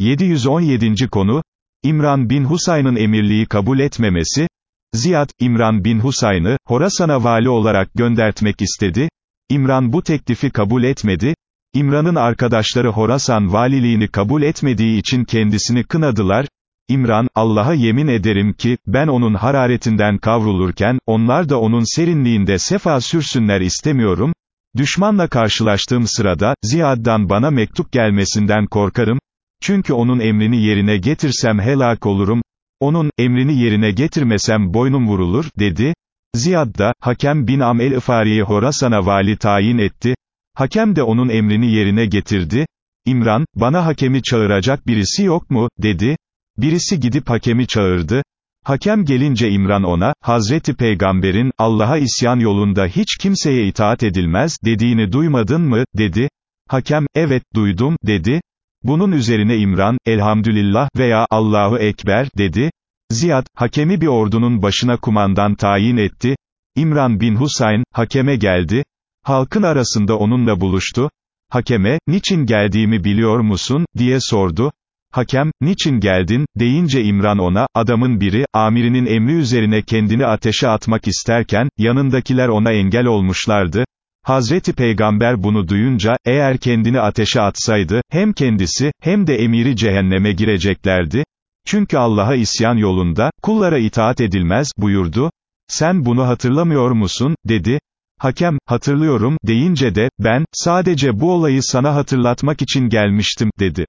717. konu, İmran bin Husayn'ın emirliği kabul etmemesi, Ziyad, İmran bin Husayn'ı, Horasan'a vali olarak göndertmek istedi, İmran bu teklifi kabul etmedi, İmran'ın arkadaşları Horasan valiliğini kabul etmediği için kendisini kınadılar, İmran, Allah'a yemin ederim ki, ben onun hararetinden kavrulurken, onlar da onun serinliğinde sefa sürsünler istemiyorum, düşmanla karşılaştığım sırada, Ziyad'dan bana mektup gelmesinden korkarım, çünkü onun emrini yerine getirsem helak olurum, onun, emrini yerine getirmesem boynum vurulur, dedi. Ziyad da, Hakem bin Amel İfari'yi Horasan'a vali tayin etti. Hakem de onun emrini yerine getirdi. İmran, bana hakemi çağıracak birisi yok mu, dedi. Birisi gidip hakemi çağırdı. Hakem gelince İmran ona, Hazreti Peygamber'in, Allah'a isyan yolunda hiç kimseye itaat edilmez, dediğini duymadın mı, dedi. Hakem, evet, duydum, dedi. Bunun üzerine İmran, elhamdülillah veya Allahu Ekber, dedi. Ziyad, hakemi bir ordunun başına kumandan tayin etti. İmran bin Husayn, hakeme geldi. Halkın arasında onunla buluştu. Hakeme, niçin geldiğimi biliyor musun, diye sordu. Hakem, niçin geldin, deyince İmran ona, adamın biri, amirinin emri üzerine kendini ateşe atmak isterken, yanındakiler ona engel olmuşlardı. Hazreti Peygamber bunu duyunca, eğer kendini ateşe atsaydı, hem kendisi, hem de emiri cehenneme gireceklerdi. Çünkü Allah'a isyan yolunda, kullara itaat edilmez, buyurdu. Sen bunu hatırlamıyor musun, dedi. Hakem, hatırlıyorum, deyince de, ben, sadece bu olayı sana hatırlatmak için gelmiştim, dedi.